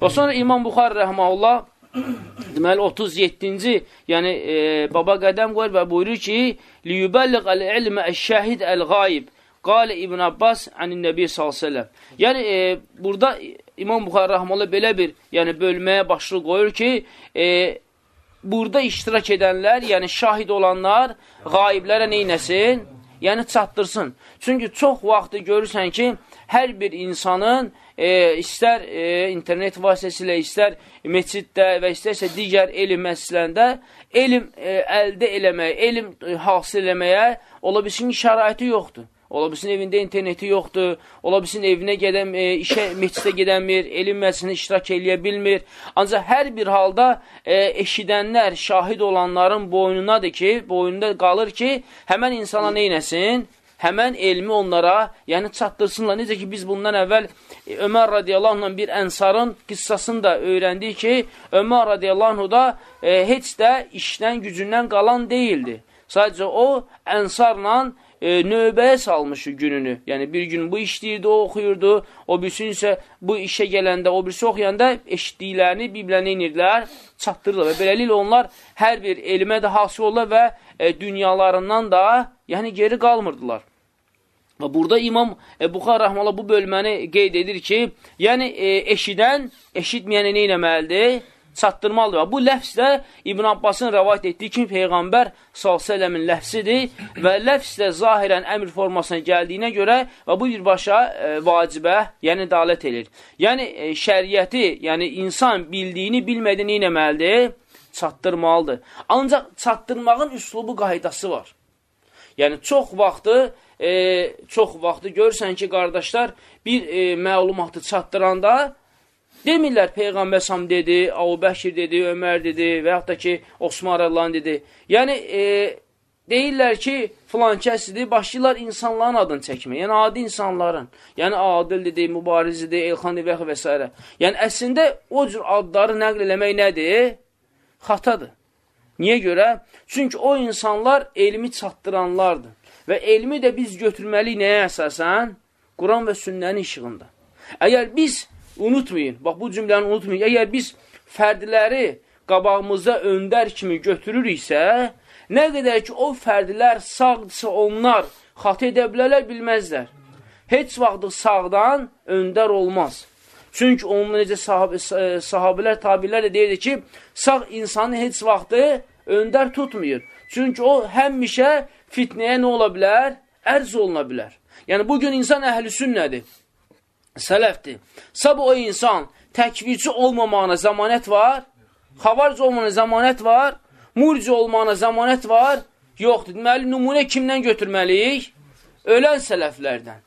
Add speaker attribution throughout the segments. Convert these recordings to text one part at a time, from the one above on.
Speaker 1: Və sonra İmam Buxar rəhməhullah deməli 37-ci, yəni e, baba qədəm qoyur və buyurur ki, liyubəlliq əl-ilmə əş-şəhid əl-qayib. Qalə İbn Abbas ənin Nəbi s.ə.v. Yəni, e, burada İmam Buxar Rəhmələ belə bir yəni, bölməyə başlıq qoyur ki, e, burada iştirak edənlər, yəni şahid olanlar, qaiblərə neynəsin? Yəni, çatdırsın. Çünki çox vaxtı görürsən ki, hər bir insanın e, istər e, internet vasitəsilə, istər meçiddə və istərsə digər elm məsələndə elm e, əldə eləməyə, elm e, hasil eləməyə ola bilsin ki, şəraiti yoxdur. Ola bilsin evində interneti yoxdur, ola bilsin evinə gedən, e, işə, meçidə gedəmir, elm məclisində iştirak eləyə bilmir. Ancaq hər bir halda e, eşidənlər, şahid olanların boynunadır ki, boynunda qalır ki, həmən insana neynəsin? Həmən elmi onlara, yəni çatdırsınlar. Necə ki, biz bundan əvvəl e, Ömər radiyallahu anh bir ənsarın qıssasını da öyrəndik ki, Ömər radiyallahu anh da e, heç də işdən, gücündən qalan deyildi. Sadəcə o, ənsarla e, növbəyə salmışı gününü. Yəni, bir gün bu işləyirdi, o oxuyurdu, o birisi isə bu işə gələndə, o birisi oxuyanda eşitdiklərini Bibliyəni inirdilər, çatdırırlar və beləliklə onlar hər bir elmə də hasil olurlar və e, dünyalarından da yəni geri qalmırdılar. Və burada İmam Buxar Rəhmələ bu bölməni qeyd edir ki, yəni e, eşidən, eşitməyəni nə eləməlidir? Çatdırmalıdır. Və bu ləfs də İbn Abbasın rəvayət etdiyi kimi Peyğəmbər s.ə.v-in ləfsidir və ləfs də zahirən əmr formasına gəldiyinə görə və bu birbaşa e, vacibə, yəni dalət edir. Yəni e, şəriəti, yəni insan bildiyini, bilmədiyini nə eləməlidir? Çatdırmalıdır. Ancaq çatdırmağın üslubu qaydası var. Yəni, çox vaxtı e, çox vaxtı görürsən ki, qardaşlar bir e, məlumatı çatdıranda demirlər Peyğəmbər sam dedi, Əbu Bəkir dedi, Ömər dedi və yaxud da ki, Osman Rəllan dedi. Yəni, e, deyirlər ki, filan kəsidir, başlayırlar insanların adını çəkmək. Yəni, adi insanların. Yəni, Adil dedi, Mübariz dedi, Elxan dedi və s. Yəni, əslində o cür adları nəql eləmək nədir? Xatadır. Niyə görə? Çünki o insanlar elmi çatdıranlardır. Və elmi də biz götürməliyik nəyə əsasən? Quran və sünnənin işığında. Əgər biz, unutmayın, bax bu cümləni unutmayın, əgər biz fərdləri qabağımıza öndər kimi götürürüksə, nə qədər ki, o fərdlər sağdırsa onlar xatı edə bilərlər, bilməzlər. Heç vaxtı sağdan öndər olmaz. Çünki onun necə sahab sahabələr, tabirlər də deyirdi ki, sağ insanı heç vaxtı öndər tutmuyur. Çünki o həmişə fitnəyə nə ola bilər? Ərz oluna bilər. Yəni, bugün insan əhli sünnədir, sələfdir. Sabah o insan təkvirçi olmamağına zamanət var, xavarc olmağına zamanət var, murci olmağına zamanət var, yoxdur. Deməli, nümunə kimdən götürməliyik? Ölən sələflərdən.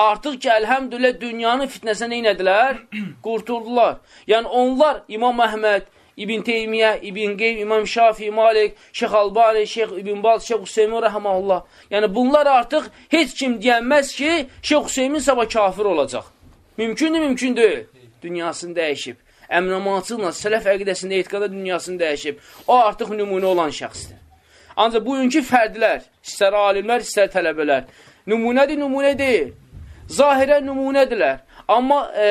Speaker 1: Artıq ki, əlhəmdülə dünyanın fitnəsinə neynədilər? Qurtuldular. Yəni, onlar İmam Əhməd, İbn Teymiyyə, İbn Qeym, İmam Şafi, Malik, Şeyx Albani, Şeyx İbn Baz, Şeyx Hüseymin rəhməhullah. Yəni bunlar artıq heç kim deyənməz ki, Şeyx Hüseymin sabah kafir olacaq. Mümkündür, mümkün deyil. Dünyasını dəyişib. Əmrəmaçılıqla, sələf əqidəsində etiqada dünyasını dəyişib. O artıq nümunə olan şəxsdir. Ancaq bugünkü fərdlər, istər alimlər, istər tələbələr, nümunədir, nümunə deyil. Zahirə nümunədirlər. Amma e,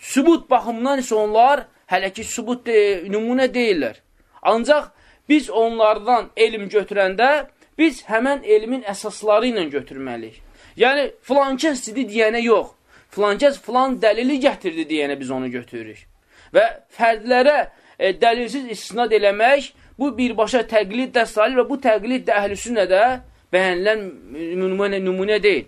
Speaker 1: sübut baxımından isə onlar hələ ki, sübut de, nümunə deyirlər. Ancaq biz onlardan elm götürəndə, biz həmən elmin əsasları ilə götürməliyik. Yəni, filan kəs dedi deyənə yox, filan kəs filan dəlili gətirdi deyənə biz onu götürürük. Və fərdlərə e, dəlilsiz istinad eləmək, bu birbaşa təqlid də salih və bu təqlid də əhlüsünnədə bəyənilən nümunə, nümunə deyil.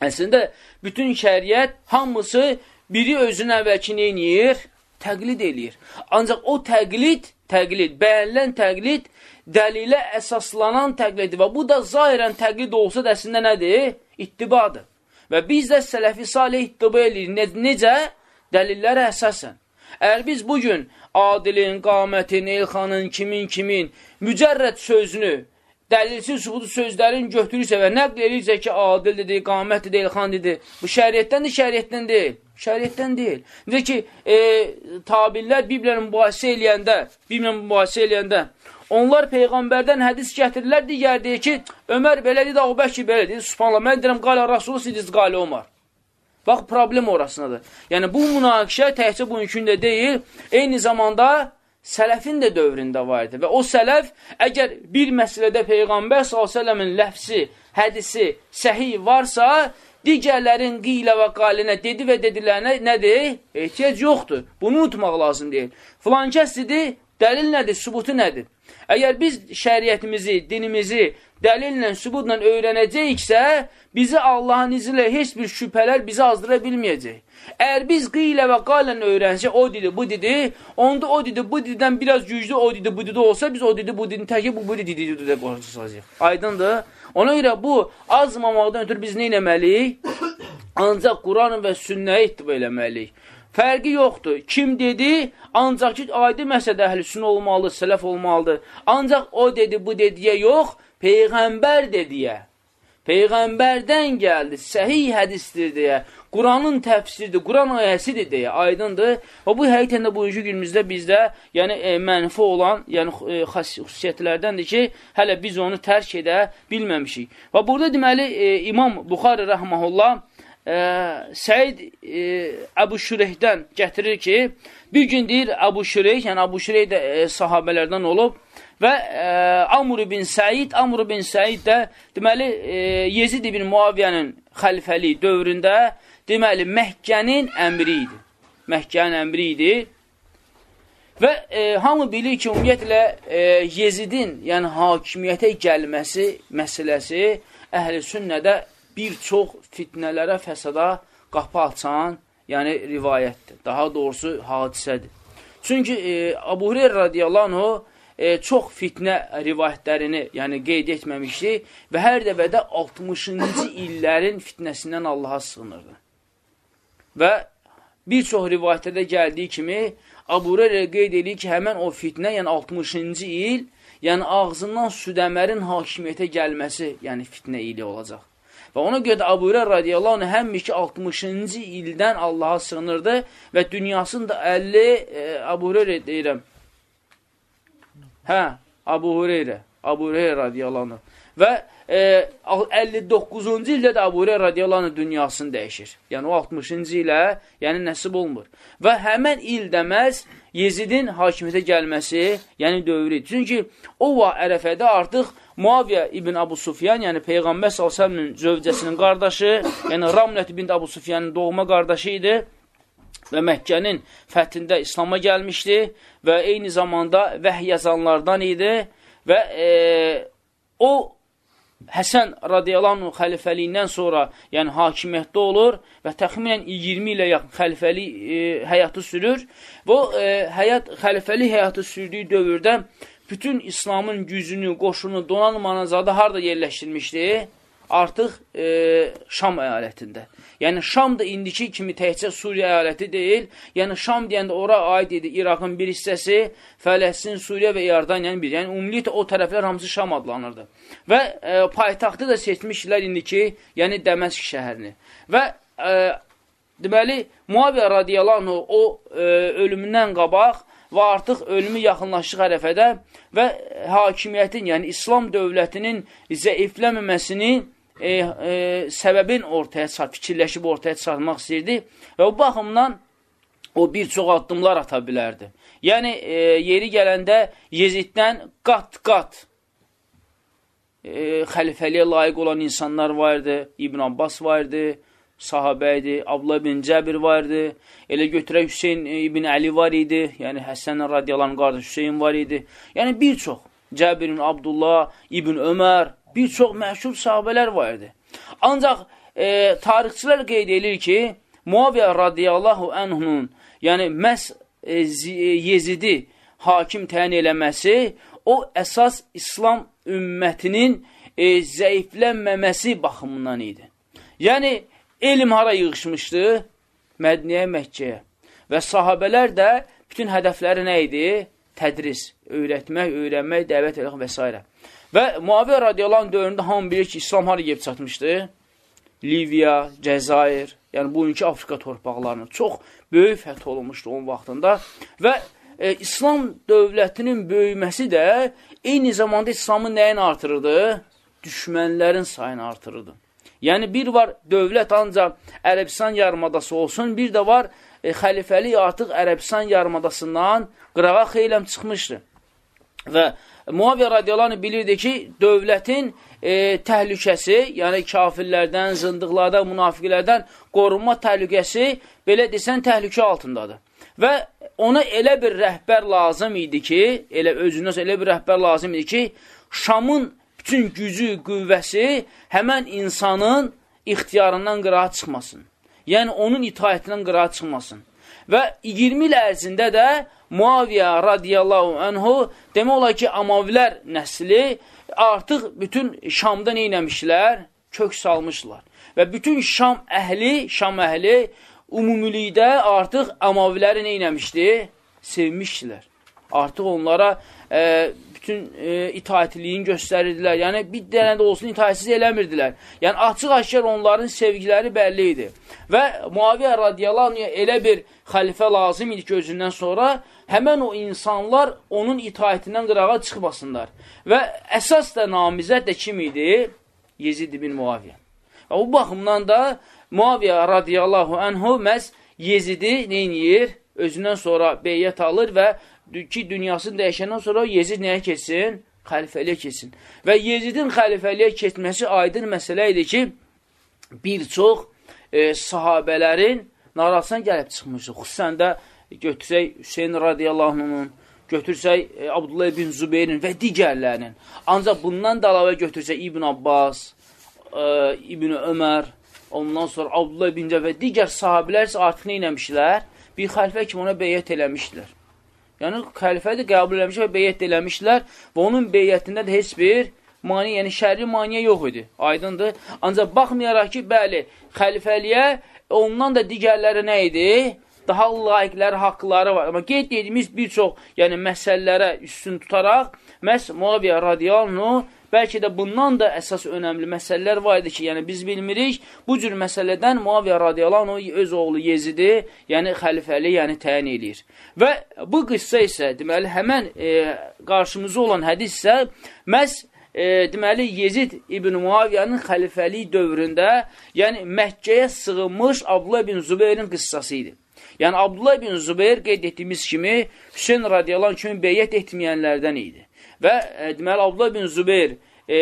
Speaker 1: Əslində, bütün şəriət hamısı biri özünün əvvəlki neyiniyir? təqlid eləyir. Ancaq o təqlid, təqlid, bəyənilən təqlid dəlilə əsaslanan təqliddir və bu da zahirən təqlid olsa da əslində nədir? İttibadır. Və biz də sələfi salih ittiba eləyirik. Ne necə? Dəlillərə əsasən. Əgər biz bugün adilin, qamətin, elxanın, kimin, kimin mücərrəd sözünü dəlilsiz sübutu sözlərin götürürsə və nəql edirsə ki, adil dedi, qamət dedi, elxan dedi, bu şəriyyətdəndir, şəriyyətdən deyil. Şəriyyətdən deyil. Necə ki, e, tabirlər Bibliyanı mübahisə eləyəndə, Bibliyanı mübahisə eləyəndə, onlar Peyğəmbərdən hədis gətirirlər, digər deyir ki, Ömər belə dedi, Ağbəkir belə dedi, subhanallah, mən deyirəm, qala Rasulü sidiz, qala Omar. Bax, problem orasındadır. Yəni, bu münaqişə təhcə bugünkü də deyil, eyni zamanda sələfin də dövründə var idi. Və o sələf, əgər bir məsələdə Peyğəmbər s.ə.v-in ləfsi, hədisi, səhi varsa, digərlərin qilə və qalinə dedi və dedilərinə nədir? Ehtiyac yoxdur. Bunu unutmaq lazım deyil. Filan kəs dedi, dəlil nədir, sübutu nədir? Əgər biz şəriyyətimizi, dinimizi dəlillə, sübutla öyrənəcəksə, bizi Allahın izi ilə heç bir şübhələr bizi azdıra bilməyəcək. Əgər biz qiylə və qalən öyrənsək, o dedi, bu dedi, onda o dedi, bu didən biraz güclü o dedi, bu dedi olsa, biz o dedi, bu dedi, təki bu, bu dedi, dedi, dedi, qorxusacaq. Aydındır? Ona görə bu azmamaqdan ötürü biz nə eləməliyik? Ancaq Quran və sünnəyə ittiba eləməliyik. Fərqi yoxdur. Kim dedi, ancaq ki, adi məsədə əhlüsün olmalı, sələf olmalıdır. Ancaq o dedi, bu dediyə yox, Peyğəmbər dediyə. Peyğəmbərdən gəldi, səhih hədistir deyə, Quranın təfsiridir, Quran ayəsidir deyə, aydındır. Və bu həqiqətən də bugünkü günümüzdə bizdə yəni, e, mənfi olan yəni, e, xüsusiyyətlərdəndir ki, hələ biz onu tərk edə bilməmişik. Və burada deməli, e, İmam Buxarı rəhməhullah e, Səid e, Əbu Şüreyhdən gətirir ki, bir gün deyir Əbu Şüreyh, yəni Əbu Şüreyh də e, sahabələrdən olub, Və e, Amr bin Səid, Amr bin Səid də deməli e, Yezid ibn Muaviyyənin xəlifəli dövründə deməli Məkkənin əmri idi. Məkkənin əmri idi. Və e, hamı bilir ki, ümumiyyətlə e, Yezidin, yəni hakimiyyətə gəlməsi məsələsi əhl-i sünnədə bir çox fitnələrə, fəsada qapı açan, yəni rivayətdir. Daha doğrusu hadisədir. Çünki e, Abu Hureyr radiyallahu anh e, çox fitnə rivayətlərini yəni qeyd etməmişdi və hər dəfədə 60-cı illərin fitnəsindən Allaha sığınırdı. Və bir çox rivayətlərdə gəldiyi kimi Abu Hureyra qeyd edir ki, həmən o fitnə, yəni 60-cı il, yəni ağzından südəmərin hakimiyyətə gəlməsi, yəni fitnə ili olacaq. Və ona görə də Abu Hureyra radiyallahu anh həmmi ki 60-cı ildən Allaha sığınırdı və dünyasını da 50 e, Abu Hureyra deyirəm, Hə, Abu Hureyre, Abu Hureyre radiyallahu Və e, 59-cu ildə də Abu Hureyre radiyallahu dünyasını dəyişir. Yəni o 60-cı ilə yəni nəsib olmur. Və həmən il deməz Yezidin hakimiyyətə gəlməsi, yəni dövrü. Çünki o va ərəfədə artıq Muaviyə ibn Abu Sufyan, yəni Peyğəmbər s.ə.v-nin zövcəsinin qardaşı, yəni Ramnət ibn Abu Sufyanın doğma qardaşı idi və Məkkənin fəthində İslama gəlmişdi və eyni zamanda vəhy yazanlardan idi və e, o Həsən radiyalanın xəlifəliyindən sonra yəni hakimiyyətdə olur və təxminən 20 ilə yaxın xəlifəli e, həyatı sürür. O e, həyat, xəlifəli həyatı sürdüyü dövrdə bütün İslamın gücünü, qoşunu, donanmanı zadı harada yerləşdirmişdi? Artıq e, Şam əyalətində. Yəni Şam da indiki kimi təhcə Suriya əyaləti deyil. Yəni Şam deyəndə ora aid idi İraqın bir hissəsi, Fələstin, Suriya və İordaniyanın bir. Yəni ümumiyyətlə o tərəflər hamısı Şam adlanırdı. Və e, paytaxtı da seçmişlər indiki, yəni Dəməşq şəhərini. Və e, deməli Muaviyə radiyallahu o e, ölümündən qabaq və artıq ölümü yaxınlaşıq ərəfədə və hakimiyyətin, yəni İslam dövlətinin zəifləməməsini e, e, səbəbin ortaya çıxar, fikirləşib ortaya çıxarmaq istəyirdi və o baxımdan o bir çox addımlar ata bilərdi. Yəni, e, yeri gələndə Yeziddən qat-qat e, xəlifəliyə layiq olan insanlar vardı, İbn Abbas vardı, sahabə idi, Abla ibn Cəbir var idi, elə götürək Hüseyin e, ibn Əli var idi, yəni Həsən radiyaların qardaşı Hüseyin var idi. Yəni bir çox, Cəbir ibn Abdullah, ibn Ömər, bir çox məşhur sahabələr var idi. Ancaq e, tarixçilər qeyd edir ki, Muaviyyə radiyallahu ənhunun, yəni məhz e, e, Yezidi hakim təyin eləməsi, o əsas İslam ümmətinin e, zəiflənməməsi baxımından idi. Yəni, elm hara yığışmışdı? Mədniyə, Məkkəyə. Və sahabələr də bütün hədəfləri nə idi? Tədris, öyrətmək, öyrənmək, dəvət eləmək və s. Və Muaviyyə radiyallahu anh dövründə hamı bilir ki, İslam haraya gelib çatmışdı? Liviya, Cəzair, yəni bugünkü Afrika torpaqlarının çox böyük fəth olunmuşdu onun vaxtında və e, İslam dövlətinin böyüməsi də eyni zamanda İslamın nəyin artırırdı? Düşmənlərin sayını artırırdı. Yəni, bir var dövlət ancaq Ərəbistan yarımadası olsun, bir də var e, xəlifəlik artıq Ərəbistan yarımadasından qırağa xeyləm çıxmışdır. Və Muaviyyə radiyalarını bilirdi ki, dövlətin e, təhlükəsi, yəni kafirlərdən, zındıqlardan, münafiqlərdən qorunma təhlükəsi, belə desən, təhlükə altındadır. Və ona elə bir rəhbər lazım idi ki, elə özündən elə bir rəhbər lazım idi ki, Şamın bütün gücü, qüvvəsi həmən insanın ixtiyarından qırağa çıxmasın. Yəni, onun itaətindən qırağa çıxmasın. Və 20 il ərzində də Muaviyyə radiyallahu anhu demək olar ki, Amavilər nəsli artıq bütün Şamda neynəmişlər? Kök salmışlar. Və bütün Şam əhli, Şam əhli umumilikdə artıq Amaviləri neynəmişdi? Sevmişdilər. Artıq onlara e, bütün e, itaatiliyin göstərirdilər. Yəni, bir dənə də olsun itaatsiz eləmirdilər. Yəni, açıq-aşkar onların sevgiləri bəlli idi. Və Muaviyyə radiyallahu elə bir xəlifə lazım idi ki, özündən sonra həmən o insanlar onun itaətindən qırağa çıxmasınlar. Və əsas da namizət də kim idi? Yezid ibn Muaviyyə. Və bu baxımdan da Muaviyyə radiyallahu anhu məhz Yezidi neyniyir? Özündən sonra beyyət alır və ki, dünyasını dəyişəndən sonra Yezid nəyə keçsin? Xəlifəliyə keçsin. Və Yezidin xəlifəliyə keçməsi aydın məsələ idi ki, bir çox e, sahabələrin narazısına gəlib çıxmışdı. Xüsusən də götürsək Hüseyin radiyallahu anh'ın, götürsək e, Abdullah ibn Zübeyrin və digərlərinin. Ancaq bundan da əlavə götürsək İbn Abbas, e, İbn Ömər, ondan sonra Abdullah ibn Cəvə və digər sahabilər isə artıq nə eləmişlər? Bir xəlifə kimi ona beyyət eləmişdilər. Yəni, xəlifə də qəbul eləmiş və beyyət eləmişlər və onun beyyətində də heç bir mani, yəni şərri maniyə yox idi. Aydındır. Ancaq baxmayaraq ki, bəli, xəlifəliyə ondan da digərləri nə idi? Daha layiqləri, haqqları var. Amma qeyd dediyimiz bir çox yəni, məsələlərə üstün tutaraq, məhz Muaviyyə radiyalını Bəlkə də bundan da əsas önəmli məsələlər var idi ki, yəni biz bilmirik, bu cür məsələdən Muaviyyə radiyalanu öz oğlu Yezidi, yəni xəlifəli, yəni təyin edir. Və bu qıssa isə, deməli, həmən e, qarşımızda olan hədis isə məhz e, deməli, Yezid İbn Muaviyyənin xəlifəlik dövründə, yəni Məkkəyə sığınmış Abdullah ibn Zübeyrin qıssası idi. Yəni, Abdullah ibn Zübeyir qeyd etdiyimiz kimi Hüseyin radiyallahu kimi beyyət etməyənlərdən idi. Və e, deməli, Abdullah bin Zübeyir e,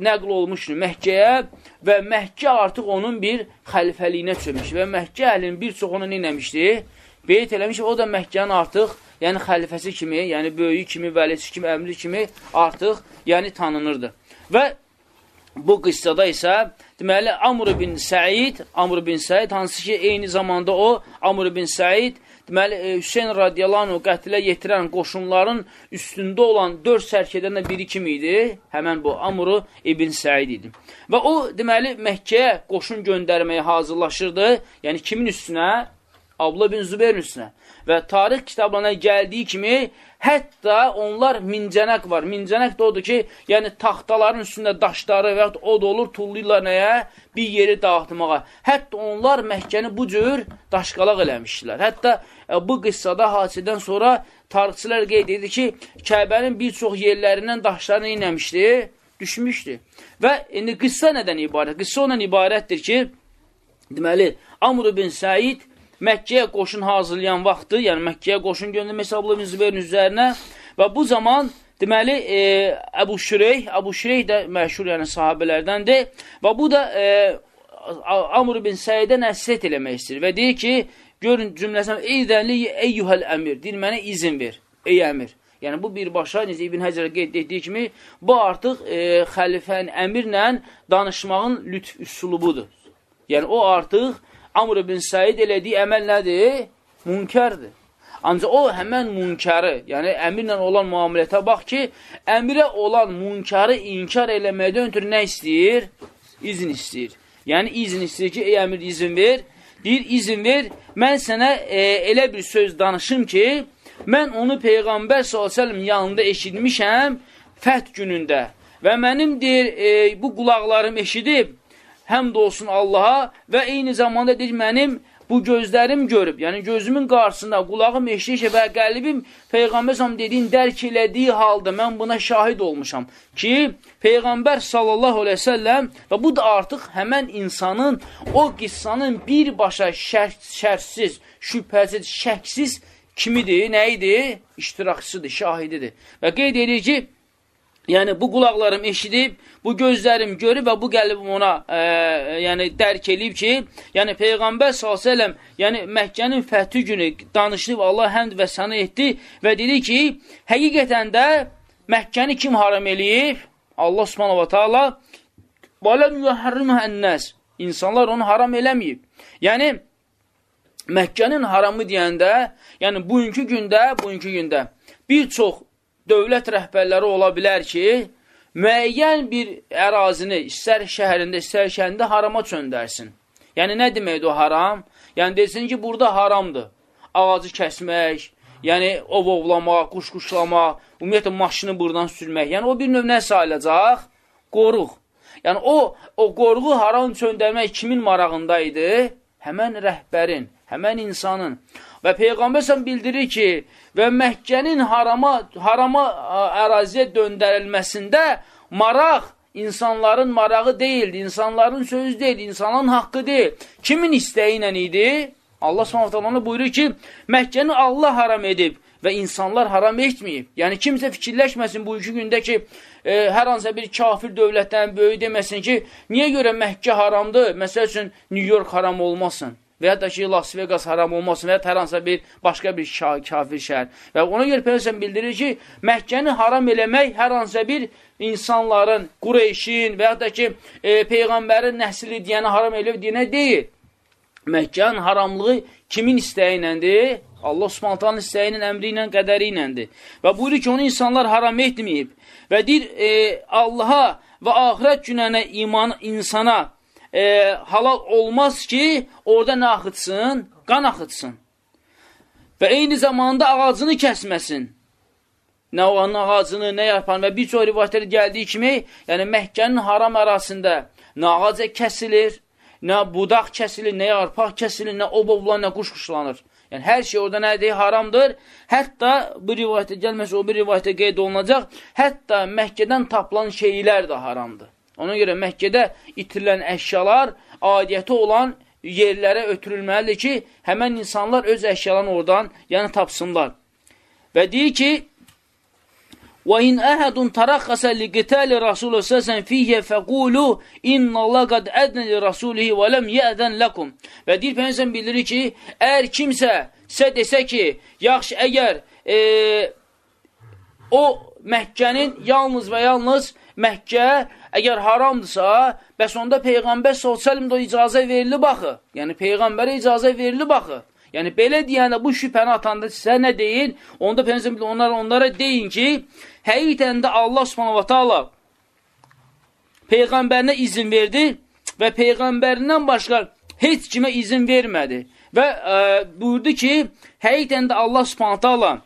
Speaker 1: nəql olmuşdur Məhkəyə və Məhkə artıq onun bir xəlifəliyinə çömüş və Məhkə əhlinin bir çox onu neynəmişdi? Beyt eləmiş, o da Məhkənin artıq yəni xəlifəsi kimi, yəni böyüyü kimi, vəlisi kimi, əmri kimi artıq yəni tanınırdı. Və bu qıssada isə deməli Amr bin Səid, Amr bin Səid hansı ki eyni zamanda o Amr bin Səid Deməli, e, Hüseyin radiyalanu qətilə yetirən qoşunların üstündə olan dörd sərkədən də biri kim idi? Həmən bu Amru İbn Səid idi. Və o, deməli, Məkkəyə qoşun göndərməyə hazırlaşırdı. Yəni, kimin üstünə? Abla bin Zübeyrin üstünə. Və tarix kitablarına gəldiyi kimi, hətta onlar mincənək var. Mincənək də odur ki, yəni taxtaların üstündə daşları və yaxud od olur, tulluyurlar nəyə? Bir yeri dağıtmağa. Hətta onlar Məhkəni bu cür daşqalaq eləmişdilər. Hətta e, bu qıssada hadisədən sonra tarixçilər qeyd edir ki, Kəbənin bir çox yerlərindən daşlarını inəmişdi, düşmüşdü. Və indi qıssa nədən ibarət? Qıssa ondan ibarətdir ki, deməli, Amr bin Səid Məkkəyə qoşun hazırlayan vaxtı, yəni Məkkəyə qoşun göndərmək Abdullah bin Zübeyrin üzərinə və bu zaman deməli e, Əbu Şüreyh, Əbu Şüreyh də məşhur yəni sahabələrdəndir və bu da e, Amr bin Səidə nəsiyyət eləmək istəyir və deyir ki, görün cümləsən, eydənli eyyuhəl əmir, deyir, mənə izin ver, ey əmir. Yəni, bu birbaşa, necə İbn Həcərə qeyd etdiyi kimi, bu artıq e, xəlifənin əmirlə danışmağın lütf üsulubudur. Yəni, o artıq Amr ibn Səid elədiyi əməl nədir? Münkərdir. Ancaq o həmən münkəri, yəni əmirlə olan müamilətə bax ki, əmirə olan münkəri inkar eləməkdən ötürü nə istəyir? İzin istəyir. Yəni izin istəyir ki, ey əmir izin ver. Deyir, izin ver, mən sənə e, elə bir söz danışım ki, mən onu Peyğəmbər s.ə.v yanında eşitmişəm fəth günündə və mənim deyir, e, bu qulaqlarım eşidib, həmd olsun Allaha və eyni zamanda deyir, mənim bu gözlərim görüb, yəni gözümün qarşısında qulağım eşiyə və qəlbim Peyğəmbər sam dediyin dərk elədiyi halda mən buna şahid olmuşam ki, Peyğəmbər sallallahu aleyhi ve selləm və bu da artıq həmən insanın o qissanın birbaşa şər şərsiz, şübhəsiz, şəksiz kimidir, nə idi? İştirakçısıdır, şahididir. Və qeyd edir ki, Yəni, bu qulaqlarım eşidib, bu gözlərim görüb və bu qəlbim ona e, e yəni, dərk eləyib ki, yəni Peyğəmbər s.ə.v yəni, Məkkənin fəthi günü danışıb, Allah həmd və sənə etdi və dedi ki, həqiqətən də Məkkəni kim haram eləyib? Allah subhanahu wa ta'ala Baləm yuhərriməhənnəs İnsanlar onu haram eləməyib. Yəni, Məkkənin haramı deyəndə, yəni bugünkü gündə, bugünkü gündə bir çox dövlət rəhbərləri ola bilər ki, müəyyən bir ərazini, istər şəhərində, istər şəhərində harama çöndərsin. Yəni, nə deməkdir o haram? Yəni, desin ki, burada haramdır. Ağacı kəsmək, yəni ov ovlamaq, quş quşlamaq, ümumiyyətlə maşını buradan sürmək. Yəni, o bir növ nə sayılacaq? Qoruq. Yəni, o, o qorğu haram çöndərmək kimin marağında idi? Həmən rəhbərin, həmən insanın. Və Peyğəmbər bildirir ki, və Məkkənin harama, harama əraziyə döndərilməsində maraq insanların marağı deyildi, insanların sözü deyildi, insanın haqqı deyil. Kimin istəyi ilə idi? Allah s.ə.v. buyurur ki, Məkkəni Allah haram edib və insanlar haram etməyib. Yəni, kimsə fikirləşməsin bu iki gündə ki, e, hər hansısa bir kafir dövlətdən böyük deməsin ki, niyə görə Məkkə haramdır, məsəl üçün New York haram olmasın və ya da ki, Las Vegas haram olmasın və ya hər hansısa bir başqa bir kafir şəhər. Və ona görə Peyğəmbər bildirir ki, Məkkəni haram eləmək hər hansısa bir insanların, Qureyşin və ya da ki, e, Peyğəmbərin nəsli deyəni haram eləyib deyənə deyil. Məkkənin haramlığı kimin istəyi iləndir? Allah Subhanahu istəyi ilə, əmri ilə, qədəri iləndir. Və buyurur ki, onu insanlar haram etməyib və deyir e, Allaha və axirət günənə iman insana e, halal olmaz ki, orada nə axıtsın? Qan axıtsın. Və eyni zamanda ağacını kəsməsin. Nə onun ağacını, nə yarpan və bir çox rivayətləri gəldiyi kimi, yəni Məhkənin haram arasında nə ağaca kəsilir, nə budaq kəsilir, nə yarpaq kəsilir, nə obovlan, nə quş quşlanır. Yəni, hər şey orada nədir? Haramdır. Hətta bu rivayətə gəlməsə, o bir rivayətə qeyd olunacaq, hətta Məhkədən tapılan şeylər də haramdır. Ona görə Məkkədə itirilən əşyalar adiyyəti olan yerlərə ötürülməlidir ki, həmən insanlar öz əşyalarını oradan yəni tapsınlar. Və deyir ki, وَاِنْ أَهَدٌ تَرَخَّسَ لِقِتَالِ رَسُولُ سَسًا فِيهِ فَقُولُوا اِنَّ اللّٰهَ قَدْ اَدْنَ لِرَسُولِهِ وَلَمْ يَأْذَنْ لَكُمْ Və deyir, Peyyəsən bildirir ki, əgər kimsə sizə desə ki, yaxşı, əgər e, o Məkkənin yalnız və yalnız Məkkə əgər haramdırsa, bəs onda Peyğəmbər s.ə.v icazə verilib axı. Yəni, Peyğəmbərə icazə verilib axı. Yəni, belə deyəndə bu şübhəni atanda sizə nə deyin? Onda Peyğəmbər onlara, onlara deyin ki, həqiqətən də Allah subhanahu Peyğəmbərinə izin verdi və Peyğəmbərindən başqa heç kimə izin vermədi. Və ə, buyurdu ki, həqiqətən də Allah subhanahu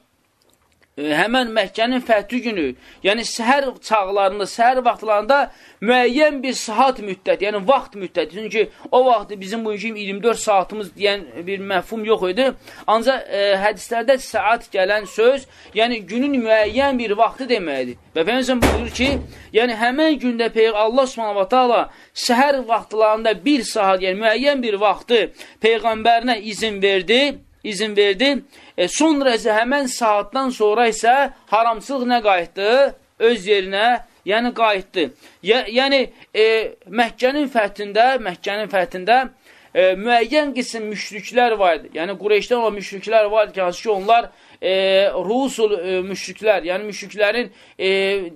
Speaker 1: həmən Məkkənin fəthi günü, yəni səhər çağlarında, səhər vaxtlarında müəyyən bir saat müddət, yəni vaxt müddəti, çünki o vaxtı bizim bu 24 saatımız deyən bir məfhum yox idi, ancaq e, hədislərdə saat gələn söz, yəni günün müəyyən bir vaxtı deməkdir. Və Peyyəmsən buyurur ki, yəni həmən gündə Peyğ Allah s.ə.v səhər vaxtlarında bir saat, yəni müəyyən bir vaxtı Peyğəmbərinə izin verdi, izin verdi. E, sonra isə həmən saatdan sonra isə haramçılıq nə qayıtdı? Öz yerinə, yəni qayıtdı. Yə, yəni e, Məkkənin fəthində, Məkkənin fəthində e, müəyyən qism müşriklər var idi. Yəni Qureyşdən olan müşriklər var idi ki, onlar e, rusul e, müşriklər, yəni müşriklərin e,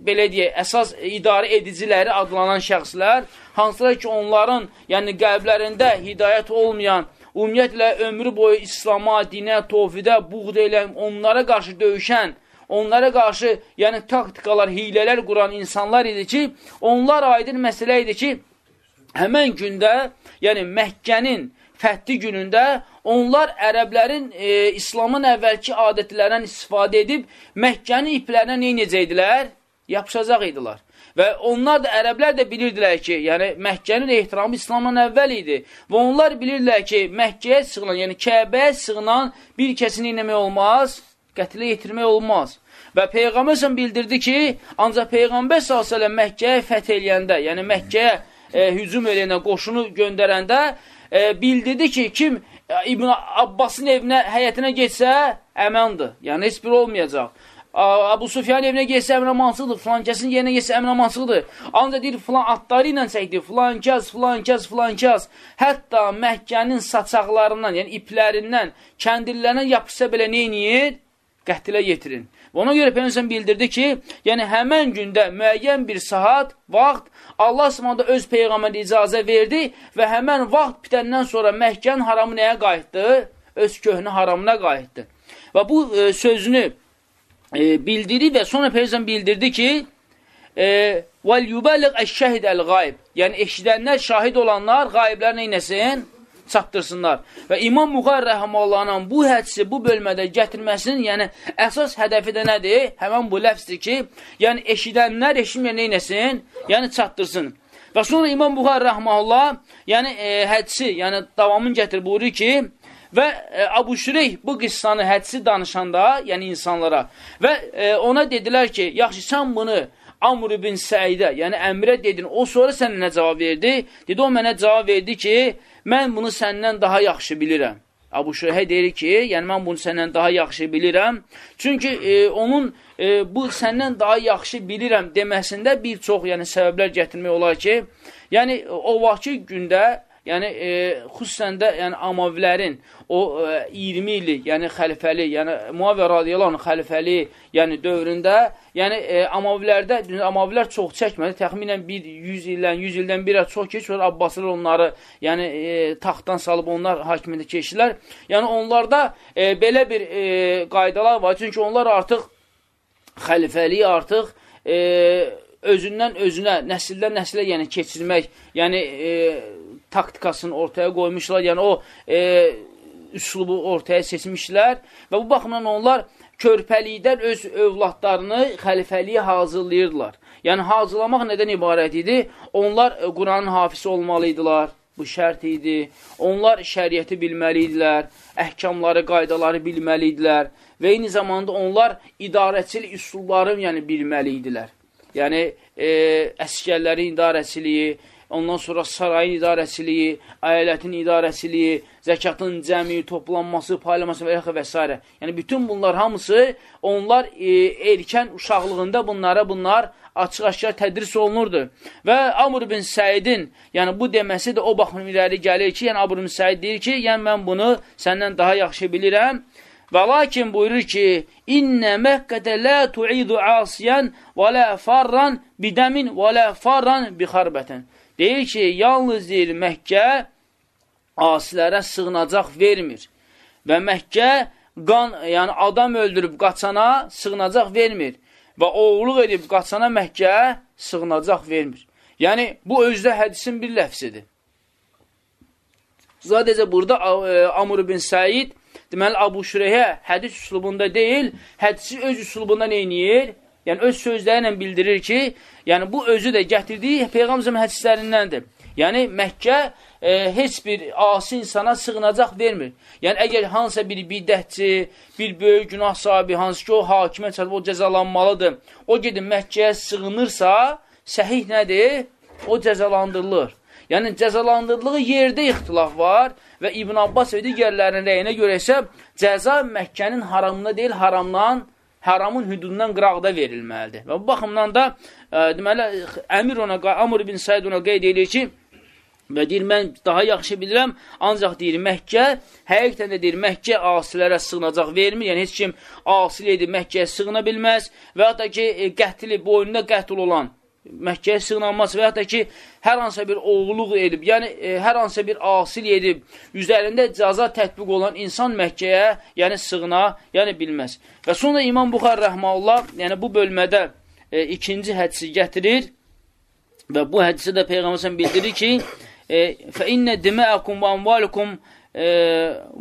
Speaker 1: belə deyək, əsas idarə ediciləri adlanan şəxslər, hansılar ki onların yəni qəlblərində hidayət olmayan ümumiyyətlə ömrü boyu İslama, dinə, tovhidə, buğd eləyən, onlara qarşı döyüşən, onlara qarşı yəni taktikalar, hilələr quran insanlar idi ki, onlar aydın məsələ idi ki, həmən gündə, yəni Məkkənin fəthi günündə onlar ərəblərin e, İslamın əvvəlki adətlərindən istifadə edib Məkkənin iplərinə neynəcəkdilər? Yapışacaq idilər. Və onlar da, ərəblər də bilirdilər ki, yəni Məkkənin ehtiramı İslamdan əvvəl idi. Və onlar bilirdilər ki, Məkkəyə sığınan, yəni Kəbəyə sığınan bir kəsin inəmək olmaz, qətilə yetirmək olmaz. Və Peyğəmbər bildirdi ki, ancaq Peyğəmbər s.ə.v Məkkəyə fəth eləyəndə, yəni Məkkəyə e, hücum eləyəndə, qoşunu göndərəndə e, bildirdi ki, kim e, İbn Abbasın evinə, həyətinə getsə, əməndir. Yəni, heç bir olmayacaq. Abu Sufyan evinə getsə əmrəmansıqdır, filan kəsin yerinə getsə əmrəmansıqdır. Ancaq deyir, filan atları ilə çəkdi, filan kəs, filan kəs, filan kəs. Hətta Məkkənin saçaqlarından, yəni iplərindən, kəndirlərindən yapışsa belə neyiniyir? Qəhtilə yetirin. Ona görə Peyyəmsən bildirdi ki, yəni həmən gündə müəyyən bir saat, vaxt Allah Subhanahu öz peyğəmbərə icazə verdi və həmən vaxt bitəndən sonra Məkkənin haramı nəyə qayıtdı? Öz köhnə haramına qayıtdı. Və bu e, sözünü e, bildirdi və sonra Peyğəmbər bildirdi ki, e, "Vel yuballigh eş-şahid el-gayb." Yəni eşidənlər, şahid olanlar qayiblər nə etsin? çatdırsınlar. Və İmam Buxar rəhməllahın bu hədisi bu bölmədə gətirməsinin, yəni əsas hədəfi də nədir? Həmən bu ləfsdir ki, yəni eşidənlər eşitməyən nə etsin? Yəni çatdırsın. Və sonra İmam Buxar rəhməllah, yəni e, hədisi, yəni davamını gətir buyurur ki, Və e, Abu Şüreyh bu qıssanı hədsi danışanda, yəni insanlara və e, ona dedilər ki, yaxşı sən bunu Amr ibn Səidə, yəni əmrə dedin, o sonra sənə nə cavab verdi? Dedi, o mənə cavab verdi ki, mən bunu səndən daha yaxşı bilirəm. Abu Şüreyh deyir ki, yəni mən bunu səndən daha yaxşı bilirəm. Çünki e, onun e, bu səndən daha yaxşı bilirəm deməsində bir çox yəni səbəblər gətirmək olar ki, yəni o vaxtki gündə yəni e, xüsusən də yəni Amavilərin o e, 20 illik, yəni xəlifəli, yəni Muaviyə radiyallahu xəlifəli, yəni dövründə, yəni e, Amavilərdə Amavilər çox çəkmədi. Təxminən bir 100 ildən, 100 ildən bir çox keç, sonra Abbasilər onları, yəni e, taxtdan salıb onlar hakimiyyətə keçdilər. Yəni onlarda e, belə bir e, qaydalar var. Çünki onlar artıq xəlifəliyi artıq e, özündən özünə, nəsildən nəsilə yəni keçirmək, yəni e, taktikasını ortaya qoymuşlar, yəni o e, üslubu ortaya seçmişlər və bu baxımdan onlar körpəlikdən öz övladlarını xəlifəliyə hazırlayırdılar. Yəni, hazırlamaq nədən ibarət idi? Onlar e, Quranın hafisi olmalıydılar, bu şərt idi. Onlar şəriəti bilməli idilər, əhkamları, qaydaları bilməli idilər və eyni zamanda onlar idarəçilik üsullarını yəni, bilməli idilər. Yəni, e, əskərlərin idarəçiliyi, ondan sonra sarayın idarəçiliyi, əyalətin idarəçiliyi, zəkatın cəmi, toplanması, paylaması və s. Yəni, bütün bunlar hamısı, onlar e, erkən uşaqlığında bunlara bunlar açıq-aşkar tədris olunurdu. Və Amr bin Səidin, yəni bu deməsi də o baxımın iləri gəlir ki, yəni Amr bin Səid deyir ki, yəni mən bunu səndən daha yaxşı bilirəm. Və lakin buyurur ki, İnnə Məkkədə lə tu'idu asiyan və lə farran bidəmin və lə farran bixarbətən. Deyir ki, yalnız deyir Məkkə asilərə sığınacaq vermir. Və Məkkə qan, yəni adam öldürüb qaçana sığınacaq vermir. Və oğluq edib qaçana Məkkə sığınacaq vermir. Yəni, bu özdə hədisin bir ləfsidir. Zadəcə burada e, Amr bin Səid deməli, Abu Şüreyhə hədis üslubunda deyil, hədisi öz üslubunda neyniyir? Yəni, öz sözləri ilə bildirir ki, yəni bu özü də gətirdiyi Peyğəmbərin hədislərindəndir. Yəni, Məkkə e, heç bir asi insana sığınacaq vermir. Yəni, əgər hansısa bir bidətçi, bir böyük günah sahibi, hansı ki, o hakimə çatıb, o cəzalanmalıdır, o gedin Məkkəyə sığınırsa, səhih nədir? O cəzalandırılır. Yəni, cəzalandırılığı yerdə ixtilaf var və İbn Abbas və digərlərinin rəyinə görə isə cəza Məkkənin haramına deyil, haramdan haramın hüdudundan qıraqda verilməlidir. Və bu baxımdan da, ə, e, deməli, əmir ona, Amr bin Said ona qeyd edir ki, və deyir, mən daha yaxşı bilirəm, ancaq deyir, Məkkə, həqiqətən də deyir, Məkkə asilərə sığınacaq vermir, yəni heç kim asil edib Məkkəyə sığına bilməz və hətta ki, e, qətli, boynunda qətl olan, Məkkəyə sığınanmaz və hətta ki, hər hansısa bir oğulluq edib, yəni e, hər hansısa bir asil edib, üzərində cəza tətbiq olan insan Məkkəyə, yəni sığına, yəni bilməz. Və sonra İmam Buxar rəhməllah, yəni bu bölmədə e, ikinci hədisi gətirir və bu hədisi də Peyğəmbər bildirir ki, فَإِنَّ دِمَاءَكُمْ وَأَمْوَالُكُمْ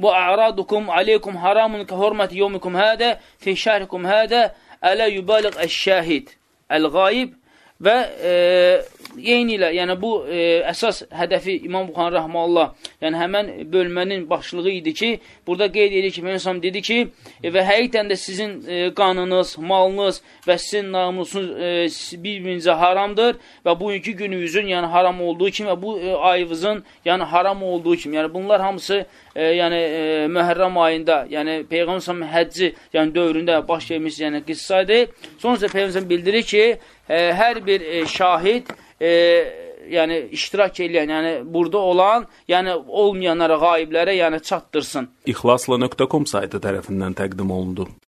Speaker 1: وَأَعْرَادُكُمْ عَلَيْكُمْ حَرَامٌ كَهُرْمَةِ يَوْمِكُمْ هَذَا فِي شَهْرِكُمْ هَذَا أَلَا يُبَالِغْ الشَّاهِدِ الْغَائِبِ və e, eyni ilə, yəni bu e, əsas hədəfi İmam Buxan Rəhmallah, yəni həmən bölmənin başlığı idi ki, burada qeyd edir ki, Məhəmməd dedi ki, e, və həqiqətən də sizin e, qanınız, malınız və sizin namusunuz e, bir-birinizə haramdır və bugünkü gününüzün yəni haram olduğu kimi və bu e, ayınızın yəni haram olduğu kimi, yəni bunlar hamısı e, yəni e, Məhərrəm ayında, yəni Peyğəmbər həcci yəni dövründə baş vermiş yəni qissa idi. Sonra Peyğəmbər bildirir ki, e, hər bir e, şahid e, yəni iştirak edən, yəni burada olan, yəni olmayanlara, qaiblərə yəni çatdırsın.
Speaker 2: İxlasla.com saytı tərəfindən təqdim olundu.